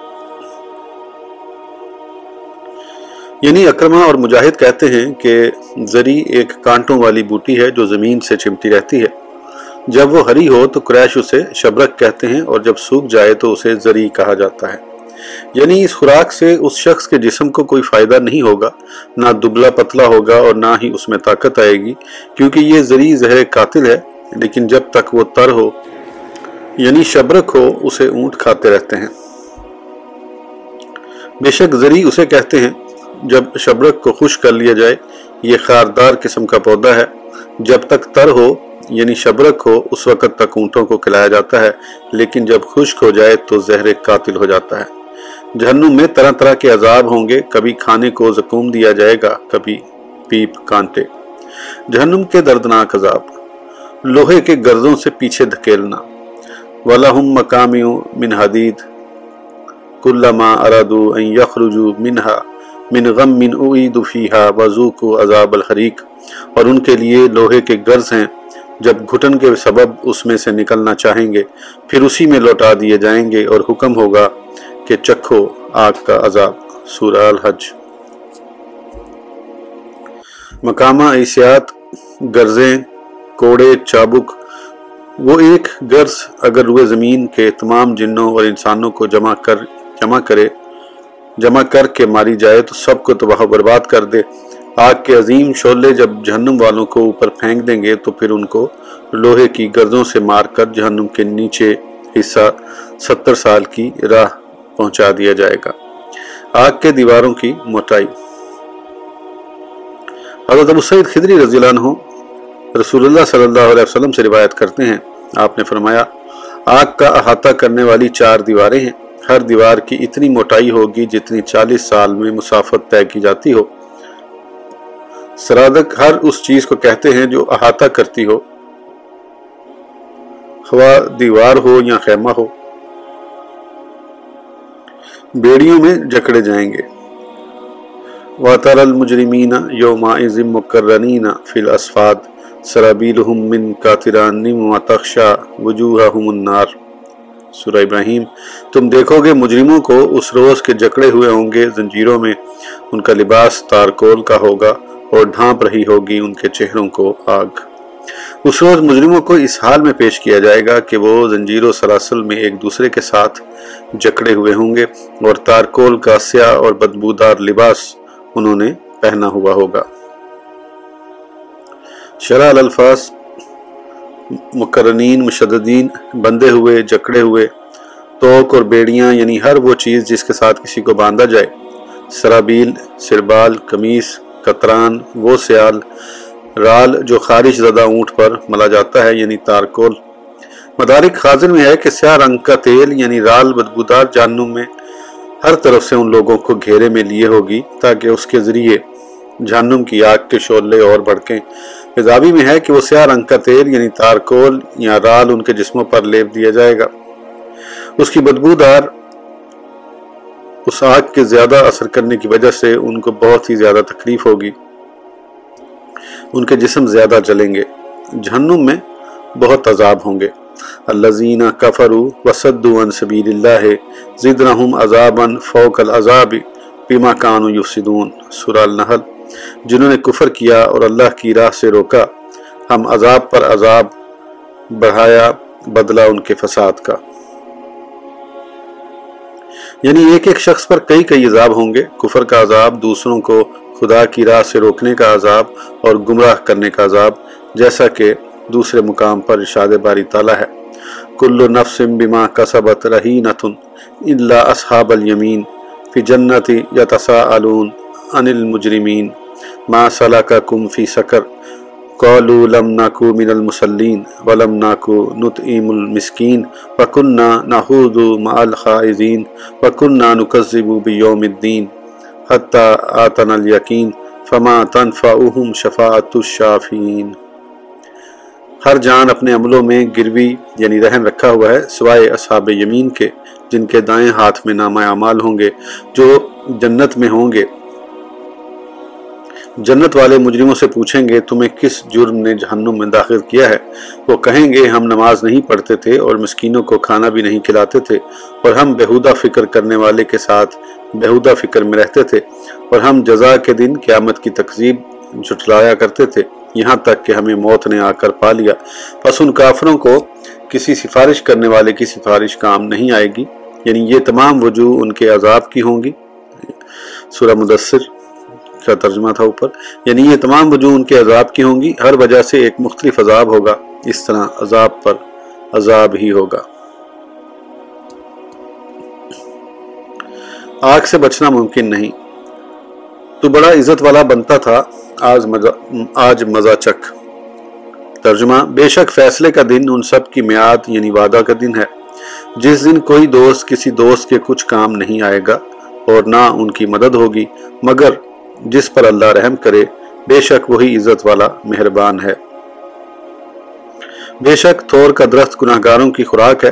یعنی اکرمہ اور مجاہد کہتے ہیں کہ زری ایک کانٹوں والی بوٹی ہے جو زمین سے چمٹی رہتی ہے۔ جب وہ ہری ہو تو کریش اسے شبرک کہتے ہیں اور جب سوکھ جائے تو اسے زری کہا جاتا ہے۔ یعنی اس خوراک سے اس شخص کے جسم کو کوئی فائدہ نہیں ہوگا، نہ دبلا پتلا ہوگا اور نہ ہی اس میں طاقت آئے گی، کیونکہ یہ زری زہر قاتل ہے، لیکن جب تک وہ تر ہو یعنی شبرک ہو، اسے اونٹ کھاتے رہتے ہیں۔ بے شک زری اسے کہتے ہیں، جب شبرک کو خوش کر لیا جائے، یہ خاردار قسم کا پودا ہے، جب تک تر ہو یعنی شبرک ہو، اس وقت تک اونٹوں کو کھلایا جاتا ہے، لیکن جب خشک ہو جائے تو زہر قاتل ہو جاتا ہے۔ جہنم میں طرح طرح کے عذاب ہوں گے، کبھی کھانے کو زکوم دیا جائے گا، کبھی پیپ کانٹے۔ جہنم کے دردناک عذاب۔ لوہے کے گردوں سے پیچھے دھکیلنا۔ وَلَهُمْ مَقَامِعُ مِنْ حَدِيدٍ۔ كُلَّمَا أَرَادُوا أَن يَخْرُجُوا مِنْهَا من غم من اعید فیہا وزوک عذاب الحریق اور ان کے لیے لوہے کے گرز ہیں۔ جب گھٹن کے سبب اس میں سے نکلنا چاہیں گے، پھر اسی میں لوٹا دیے جائیں گے اور حکم ہوگا کہ چکھو آگ کا عذاب۔ سورہ الحج۔ مقامہ عیسیات گرزیں کوڑے، چابک، وہ ایک گرز اگر روئے زمین کے تمام جنوں اور انسانوں کو جمع کر، جمع کرے، جمع کر کے ماری جائے تو سب کو تباہ برباد کر دے۔ آگ کے عظیم شعلے جب جہنم والوں کو اوپر پھینک دیں گے تو پھر ان کو لوہے کی گردوں سے مار کر جہنم کے نیچے حصہ ستر سال کی راہ پہنچا دیا جائے گا۔ آگ کے دیواروں کی موٹائی۔ حضرت ابو سعید خدری رضی اللہ عنہ رسول اللہ صلی اللہ علیہ وسلم سے روایت کرتے ہیں۔ آپ نے فرمایا، آگ کا احاطہ کرنے والی چار دیواریں ہیں۔ ہر دیوار کی اتنی موٹائی ہوگی جتنی چالیس سال میں مسافت طے کی جاتی ہو۔ سرادک ہر اس چیز کو کہتے ہیں جو احاطہ کرتی ہو۔ خواہ دیوار ہو یا خیمہ ہو۔ بیڑیوں میں جکڑے جائیں گے۔ وَاتَرَ الْمُجْرِمِينَ يَوْمَئِذٍ مُكَرَّنِينَ فِي الْأَصْفَادِ سَرَبِيلُهُم مِّن كَاتِرَانٍ وَتَخْشَى وُجُوهَهُمُ النَّارِ۔ سورہ ابراہیم، تم دیکھو گے مجرموں کو اس روز کے جکڑے ہوئے ہوں گے زنجیروں میں۔ ان کا لباس تارکول کا ہوگا۔ اور ڈھانپ رہی ہوگی ان کے چہروں کو آگ۔ اس روز مجرموں کو اس حال میں پیش کیا جائے گا کہ وہ زنجیر و سلاسل میں ایک دوسرے کے ساتھ جکڑے ہوئے ہوں گے اور تارکول کا سیاہ اور بدبودار لباس انہوں نے پہنا ہوا ہوگا۔ شرح الفاظ مقرنین، مشددین، بندے ہوئے، جکڑے ہوئے، توک اور بیڑیاں یعنی ہر وہ چیز جس کے ساتھ کسی کو باندھا جائے۔ سرابیل، سربال کمیس کتران، وہ سیال، رال جو خارش زدہ اونٹ پر ملا جاتا ہے یعنی تارکول۔ مدارک خاضر میں ہے کہ سیاہ رنگ کا تیل یعنی رال بدبودار جانوں میں ہر طرف سے ان لوگوں کو گھیرے میں لیے ہوگی، تاکہ اس کے ذریعے جہنم کی آگ کے شولے اور بڑھکیں اضابی میں ہے کہ وہ سیاہ رنگ کا تیل یعنی تارکول یا رال، ان کے جسموں پر لیپ دیا جائے گا۔ اس کی بدبودار اس آگ کے زیادہ اثر کرنے کی وجہ سے ان کو بہت ہی زیادہ تکلیف ہوگی۔ ان کے جسم زیادہ جلیں گے۔ جہنم میں بہت عذاب ہوں گے۔ الزین کفرو وسد عن سبیل اللہ زدنہم عذابا فوق العذاب بما کانو یفسدون۔ سورہ النحل۔ جنہوں نے کفر کیا اور اللہ کی راہ سے روکا، ہم عذاب پر عذاب بڑھایا، بدلہ ان کے فساد کا۔ یعنی ایک ایک شخص پر کئی کئی عذاب ہوں گے، کفر کا عذاب، دوسروں کو خدا کی راہ سے روکنے کا عذاب اور گمراہ کرنے کا عذاب، جیسا کہ دوسرے مقام پر ارشاد باری تعالیٰ ہے۔ کل نفس بما کسبت رہینتن الا اصحاب الیمین فی جنتی یتساءلون عن المجرمین۔ ما سلککم فی سکر۔ قالوا لم نکو من المسلین ولم نکو نطعیم المسکین وکننا نحوذ مع الخائزین وکننا نکذب بیوم الدین حتی آتنا الیقین فما تنفعهم شفاعت الشافین ہر جان اپنے عملوں میں گروی یعنی رہن رکھا ہوا ہے، سوائے اصحاب یمین کے، جن کے دائیں ہاتھ میں نامہ اعمال ہوں گے، جو جنت میں ہوں گے۔ جنت والے مجرموں سے پوچھیں گے، تمہیں کس جرم نے جہنم میں داخل کیا ہے؟ وہ کہیں گے، ہم نماز نہیں پڑھتے تھے اور مسکینوں کو کھانا بھی نہیں کھلاتے تھے، اور ہم بہودہ فکر کرنے والے کے ساتھ بہودہ فکر میں رہتے تھے، اور ہم جزا کے دن قیامت کی تقزیب جھٹلایا کرتے تھے۔ یہاں تک کہ ہمیں موت نے آ کر پا لیا۔ پس ان کافروں کو کسی سفارش کرنے والے کی سفارش کام نہیں آئے گی۔ یعنی یہ تمام وجوہ ان کے عذاب کی ہوں گی۔ سورہ مدثر۔ کا ترجمہ تھا اوپر۔ یعنی یہ تمام وجوہ ان کے عذاب کی ہوں گی۔ ہر وجہ سے ایک مختلف عذاب ہوگا۔ اس طرح عذاب پر عذاب ہی ہوگا۔ آگ سے بچنا ممکن نہیں۔ تو بڑا عزت والا بنتا تھا۔ آج مزہ آج مزہ چک ترجمہ، بے شک فیصلے کا دن ان سب کی میعاد یعنی وعدہ کا دن ہے۔ جس دن کوئی دوست کسی دوست کے کچھ کام نہیں آئے گا اور نہ ان کی مدد ہوگی، مگر جس پر اللہ رحم کرے، بے شک وہی عزت والا مہربان ہے۔ بے شک تھور کا درخت گناہ گاروں کی خوراک ہے۔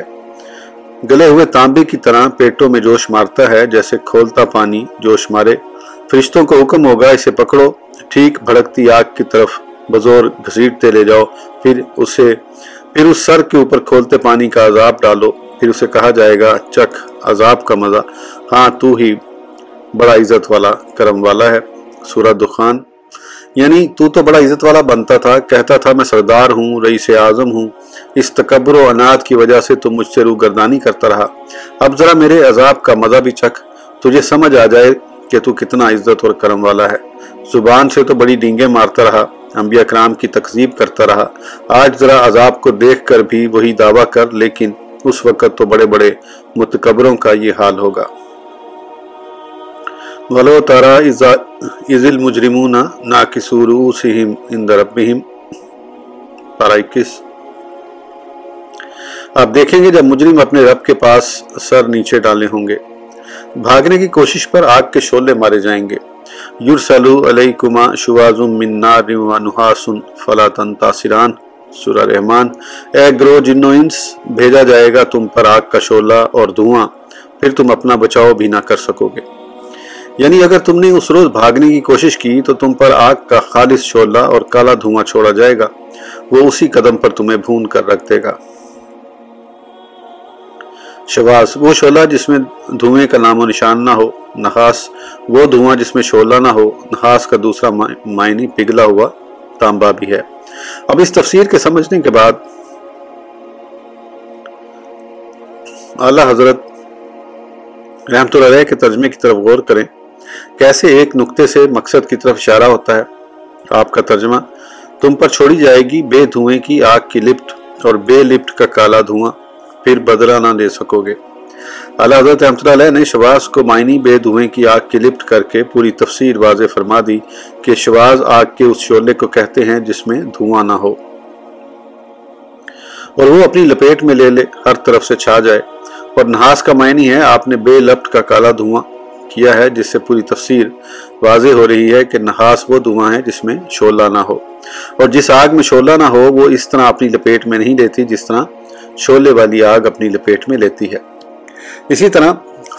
گلے ہوئے تانبے کی طرح پیٹوں میں جوش مارتا ہے، جیسے کھولتا پانی جوش مارے۔ فرشتوں کو حکم ہوگا، اسے پکڑو۔ ٹھیک بھڑکتی آگ کی طرف بزور گھسیٹتے لے جاؤ۔ پھر اسے، پھر اس سر کے اوپر کھولتے پانی کا عذاب ڈالو۔ پھر اسے کہا جائے گا چک عذاب کا مزہ۔ ہاں تو ہی بڑا عزت والا، کرم والا ہے۔ سورہ دخان۔ یعنی تو تو بڑا عزت والا بنتا تھا، کہتا تھا میں سردار ہوں، رئیس اعظم ہوں۔ اس تکبر و انات کی وجہ سے تو مجھ سے روگردانی کرتا رہا۔ اب ذرا میرے عذاب کا مزہ بھی چک تجھے سمجھ آ جائے کہ تو کتنا عزت اور کرم والا ہے۔ زبان سے تو بڑی ڈینگیں مارتا رہا، انبیاء کرام کی تقزیب کرتا رہا۔ آج ذرا عذاب کو دیکھ کر بھی وہی دعویٰ کر، لیکن اس وقت تو بڑے بڑے متکبروں کا یہ حال ہوگا۔ ولو تارا از المجرمون ناکسو رؤوسہم عند ربہم پارا اکیس آپ دیکھیں گے جب مجرم اپنے رب کے پاس سر نیچے ڈالے ہوں گے۔ بھاگنے کی کوشش پر آگ کے شولے مارے جائیں گے۔ یرسلو علیکما شواز من نار و نحاس فلا تنتاصران سورہ رحمان۔ اے گرو جنو انس، بھیجا جائے گا تم پر آگ کا شولہ اور دھواں۔ پھر تم اپنا بچاؤ بھی نہ کر سکو گے۔ یعنی اگر تم نے اس روز بھاگنے کی کوشش کی تو تم پر آگ کا خالص شولہ اور کالا دھواں چھوڑا جائے گا۔ وہ اسی قدم پر تمہیں بھون کر رکھ دے گا۔ شواز وہ شولہ جس میں دھوئیں کا نام و نشان نہ ہو، نخاس، وہ دھواں جس میں شولہ نہ ہو، نخاس کا دوسرا معنی پگھلا ہوا تانبا بھی ہے۔ اب اس تفسیر کے سمجھنے کے بعد اعلی حضرت رحمت اللہ علیہ کے ترجمے کی طرف غور کریں۔ کیسے ایک نقطے سے مقصد کی طرف اشارہ ہوتا ہے؟ آپ کا ترجمہ، تم پر چھوڑی جائے گی بے دھوئیں کی آگ کی لپٹ اور بے لپٹ کا کالا دھواں، پھر بدلہ نہ لے سکو گے۔ اللہ حضرت رحمت اللہ علیہ نے شواز کو معنی بے دھوئیں کی آگ کی لپٹ کر کے پوری تفسیر واضح فرما دی کہ شواز آگ کے اس شعلے کو کہتے ہیں جس میں دھواں نہ ہو۔ اور وہ اپنی لپیٹ میں لے لے، ہر طرف سے چھا جائے۔ اور نحاس کا معنی ہے آپ نے بے لپٹ کا کالا دھواں۔ کیا ہے جس سے پوری تفسیر واضح ہو رہی ہے کہ نحاس وہ دھواں ہے جس میں شعلہ نہ ہو۔ اور جس آگ میں شعلہ نہ ہو، وہ اس طرح اپنی لپیٹ میں نہیں لیتی جس طرح شعلے والی آگ اپنی لپیٹ میں لیتی ہے۔ اسی طرح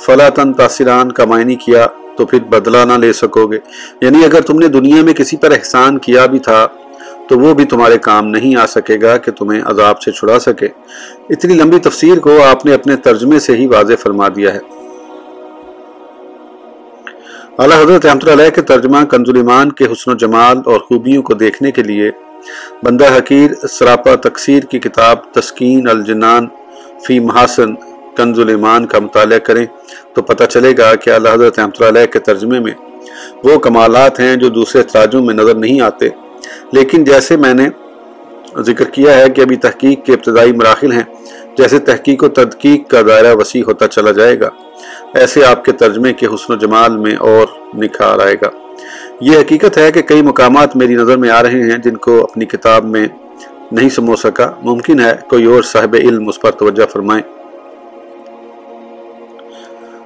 فلاطن تاثران کا معنی کیا تو پھر بدلہ نہ لے سکو گے۔ یعنی اگر تم نے دنیا میں کسی پر احسان کیا بھی تھا، تو وہ بھی تمہارے کام نہیں آ سکے گا کہ تمہیں عذاب سے چھڑا سکے۔ اتنی لمبی تفسیر کو آپ نے اپنے ترجمے سے ہی واضح فرما دیا ہے۔ اعلیٰ حضرت رحمۃ علیہ کے ترجمہ کنز ایمان کے حسن و جمال اور خوبیوں کو دیکھنے کے لیے بندہ حقیر سراپا تقسیر کی کتاب تسکین الجنان فی محاسن کنز ایمان کا مطالعہ کریں تو پتہ چلے گا کہ اللہ حضرت رحمۃ علیہ کے ترجمے میں وہ کمالات ہیں جو دوسرے تراجم میں نظر نہیں آتے۔ لیکن جیسے میں نے ذکر کیا ہے کہ ابھی تحقیق کے ابتدائی مراحل ہیں جیسے تحقیق و تدقیق کا دائرہ وسیع ہوتا چلا جائے گا، ایسے آپ کے ترجمے کے حسن و جمال میں اور نکھار آئے گا۔ یہ حقیقت ہے کہ کئی مقامات میری نظر میں آ رہے ہیں جن کو اپنی کتاب میں نہیں سمو سکا۔ ممکن ہے کوئی اور صاحب علم اس پر توجہ فرمائیں۔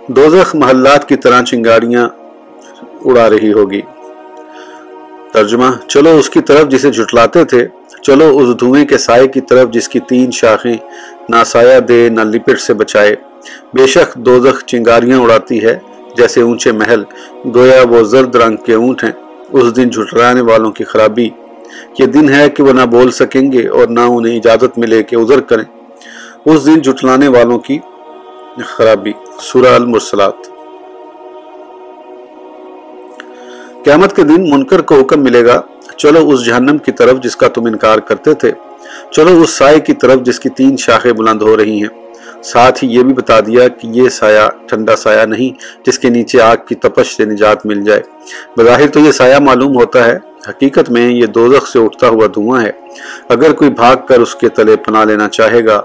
دوزخ محلات کی طرح چنگاریاں اڑا رہی ہوگی۔ ترجمہ۔ چلو اس کی طرف جسے جھٹلاتے تھے، چلو اس دھوئیں کے سائے کی طرف جس کی تین شاخیں نہ سایہ دے نہ لپٹ سے بچائے۔ بے شک دوزخ چنگاریاں اڑاتی ہے، جیسے اونچے محل، گویا وہ زرد رنگ کے اونٹ ہیں۔ اس دن جھٹرانے والوں کی خرابی۔ یہ دن ہے کہ وہ نہ بول سکیں گے اور نہ انہیں اجازت ملے کہ عذر کریں۔ اس دن جھٹلانے والوں کی خرابی۔ سورہ المرسلات۔ قیامت کے دن منکر کو حکم ملے گا۔ چلو اس جہنم کی طرف جس کا تم انکار کرتے تھے۔ چلو اس سائے کی طرف جس کی تین شاخیں بلند ہو رہی ہیں۔ ساتھ ہی یہ بھی بتا دیا کہ یہ سایہ ٹھنڈا سایہ نہیں جس کے نیچے آگ کی تپش سے نجات مل جائے۔ بظاہر تو یہ سایہ معلوم ہوتا ہے۔ حقیقت میں یہ دوزخ سے اٹھتا ہوا دھواں ہے۔ اگر کوئی بھاگ کر اس کے تلے پناہ لینا چاہے گا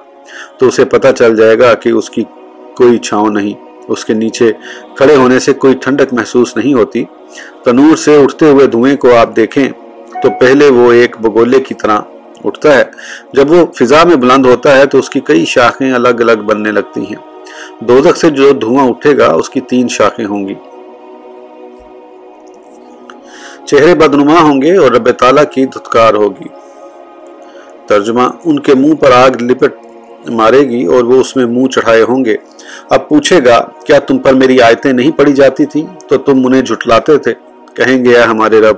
تو اسے پتہ چل جائے گا کہ اس کی کوئی چھاؤں نہیں۔ اس کے نیچے کھڑے ہونے سے کوئی ٹھنڈک محسوس نہیں ہوتی۔ تنور سے اٹھتے ہوئے دھوئیں کو آپ دیکھیں تو پہلے وہ ایک بگولے کی طرح اٹھتا ہے۔ جب وہ فضا میں بلند ہوتا ہے تو اس کی کئی شاخیں الگ الگ بننے لگتی ہیں۔ دوزخ سے جو دھواں اٹھے گا، اس کی تین شاخیں ہوں گی۔ چہرے بدنما ہوں گے اور رب تعالیٰ کی دھتکار ہوگی۔ ترجمہ، ان کے منہ پر آگ لپٹ مارے گی اور وہ اس میں منہ چڑھائے ہوں گے۔ اب پوچھے گا، کیا تم پر میری آیتیں نہیں پڑی جاتی تھی تو تم انہیں جھٹلاتے تھے۔ کہیں گے ہمارے رب،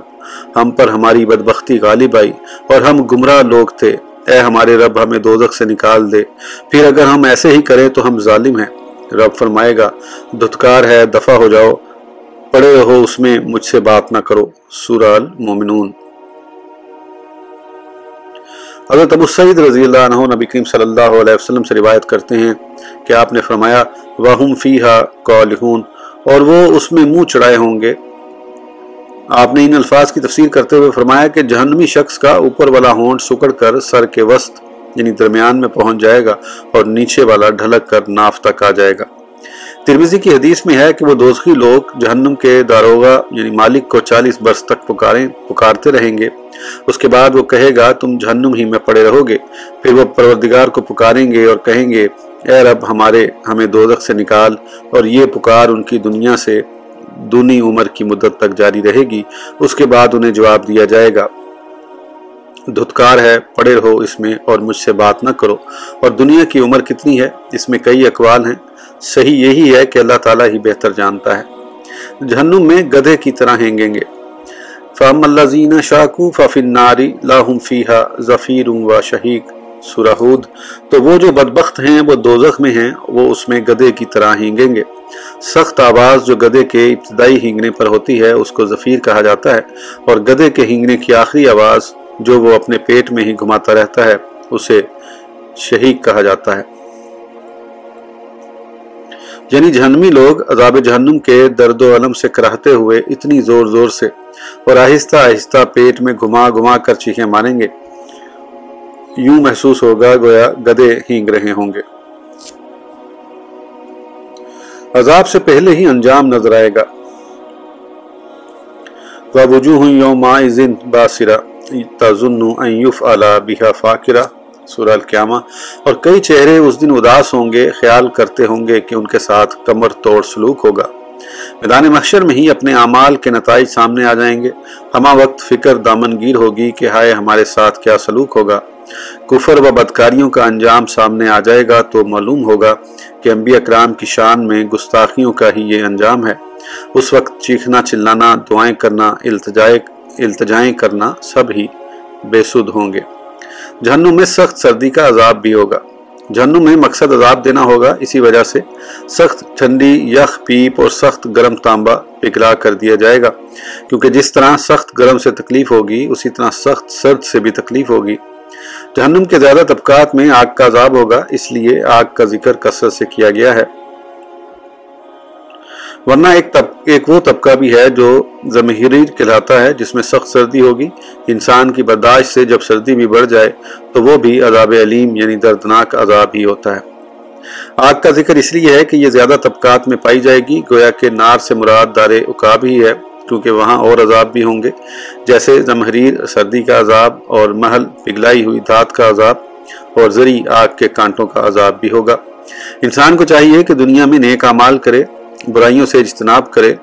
ہم پر ہماری بدبختی غالب آئی اور ہم گمراہ لوگ تھے۔ اے ہمارے رب، ہمیں دوزخ سے نکال دے۔ پھر اگر ہم ایسے ہی کریں تو ہم ظالم ہیں۔ رب فرمائے گا، دھتکار ہے، دفع ہو جاؤ۔ پڑے رہو اس میں، مجھ سے بات نہ کرو۔ سورہ المومنون۔ حضرت ابو سعید رضی اللہ عنہ نبی کریم صلی اللہ علیہ وسلم سے روایت کرتے ہیں کہ آپ نے فرمایا، وَهُمْ فِيهَا قَالِحُونَ، اور وہ اس میں منہ چڑھائے ہوں گے۔ آپ نے ان الفاظ کی تفسیر کرتے ہوئے فرمایا کہ جہنمی شخص کا اوپر والا ہونٹ سکڑ کر سر کے وسط یعنی درمیان میں پہنچ جائے گا اور نیچے والا ڈھلک کر ناف تک آ جائے گا۔ ترمیزی کی حدیث میں ہے کہ وہ دوزخی لوگ جہنم کے داروغہ یعنی مالک کو چالیس برس تک پکاریں پکارتے رہیں گے۔ اس کے بعد وہ کہے گا، تم جہنم ہی میں پڑے رہو گے۔ پھر وہ پروردگار کو پکاریں گے اور کہیں گے، اے رب، ہمارے ہمیں دوزخ سے نکال اور یہ پکار ان کی دنیا سے دونی عمر کی مدت تک جاری رہے گی۔ اس کے بعد انہیں جواب دیا جائے گا، دھتکار ہے، پڑے رہو اس میں اور مجھ سے بات نہ کرو۔ اور دنیا کی عمر کتنی ہے؟ اس میں کئی اقوال ہیں۔ صحیح یہی ہے کہ اللہ تعالیٰ ہی بہتر جانتا ہے۔ جہنم میں گدھے کی طرح ہینگیں گے۔ فام اللہ زین شاکو ففن ناری لاہم فیحا ظفیر و شہیق سرحود تو وہ جو بدبخت ہیں، وہ دوزخ میں ہیں، وہ اس میں گدے کی طرح ہینگیں گے۔ سخت آواز جو گدے کے ابتدائی ہینگنے پر ہوتی ہے، اس کو ظفیر کہا جاتا ہے۔ اور گدے کے ہینگنے کی آخری آواز جو وہ اپنے پیٹ میں ہی گھماتا رہتا ہے، اسے شہیق کہا جاتا ہے۔ یعنی جہنمی لوگ عذاب جہنم کے درد و علم سے کراہتے ہوئے اتنی زور زور سے اور آہستہ آہستہ پیٹ میں گھما گھما کر چیخیں ماریں گے۔ یوں محسوس ہوگا گویا گدے ہینگ رہے ہوں گے۔ عذاب سے پہلے ہی انجام نظر آئے گا۔ وَوُجُوهٌ يَوْمَائِذٍ بَاسِرَ تَظُنُّ أَن يُفْعَلَ سورہ القیامہ۔ اور کئی چہرے اس دن اداس ہوں گے، خیال کرتے ہوں گے کہ ان کے ساتھ کمر توڑ سلوک ہوگا۔ میدان محشر میں ہی اپنے اعمال کے نتائج سامنے آ جائیں گے۔ ہما وقت فکر دامن گیر ہوگی کہ ہائے ہمارے ساتھ کیا سلوک ہوگا۔ کفر و بدکاریوں کا انجام سامنے آ جائے گا تو معلوم ہوگا کہ انبیاء اکرام کی شان میں گستاخیوں کا ہی یہ انجام ہے۔ اس وقت چیخنا، چلانا، دعائیں کرنا التجائیں التجائیں کرنا سب ہی بے سود ہوں گے۔ جہنم میں سخت سردی کا عذاب بھی ہوگا۔ جہنم میں مقصد عذاب دینا ہوگا، اسی وجہ سے سخت ٹھنڈی، یخ، پیپ اور سخت گرم تانبا پگلا کر دیا جائے گا۔ کیونکہ جس طرح سخت گرم سے تکلیف ہوگی، اسی طرح سخت سرد سے بھی تکلیف ہوگی۔ جہنم کے زیادہ طبقات میں آگ کا عذاب ہوگا، اس لیے آگ کا ذکر کثرت سے کیا گیا ہے۔ ورنہ ایک طب، ایک وہ طبقہ بھی ہے جو زمہریر کہلاتا ہے جس میں سخت سردی ہوگی۔ انسان کی برداشت سے جب سردی بھی بڑھ جائے تو وہ بھی عذاب علیم یعنی دردناک عذاب ہی ہوتا ہے۔ آگ کا ذکر اس لیے ہے کہ یہ زیادہ طبقات میں پائی جائے گی، گویا کہ نار سے مراد دار اکاب ہی ہے، کیونکہ وہاں اور عذاب بھی ہوں گے۔ جیسے زمہریر سردی کا عذاب اور محل پگلائی ہوئی دھات کا عذاب اور زری آگ کے کانٹوں کا عذاب بھی ہوگا۔ انسان کو چاہیے کہ دنیا میں نیک اعمال کرے۔ برائیوں سے اجتناب کرے،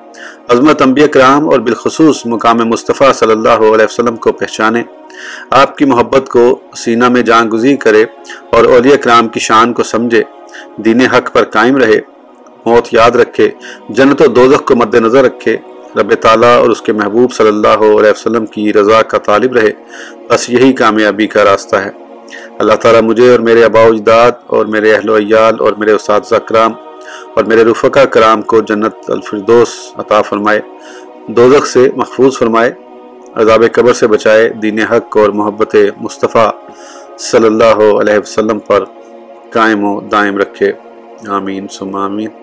عظمت انبیاء کرام اور بالخصوص مقام مصطفیٰ صلی اللہ علیہ وسلم کو پہچانے، آپ کی محبت کو سینہ میں جان گزی کرے اور اولیاء کرام کی شان کو سمجھے، دین حق پر قائم رہے، موت یاد رکھے، جنت و دوزخ کو مد نظر رکھے، رب تعالیٰ اور اس کے محبوب صلی اللہ علیہ وسلم کی رضا کا طالب رہے، بس یہی کامیابی کا راستہ ہے۔ اللہ تعالیٰ مجھے اور میرے اباء اجداد اور میرے اہل و عیال اور میرے اساتذہ کرام اور میرے رفقہ کرام کو جنت الفردوس عطا فرمائے، دوزخ سے محفوظ فرمائے، عذاب قبر سے بچائے دین حق اور محبت مصطفیٰ صلی اللہ علیہ وسلم پر قائم و دائم رکھے۔ آمین سم آمین۔